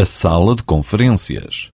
a sala de conferências.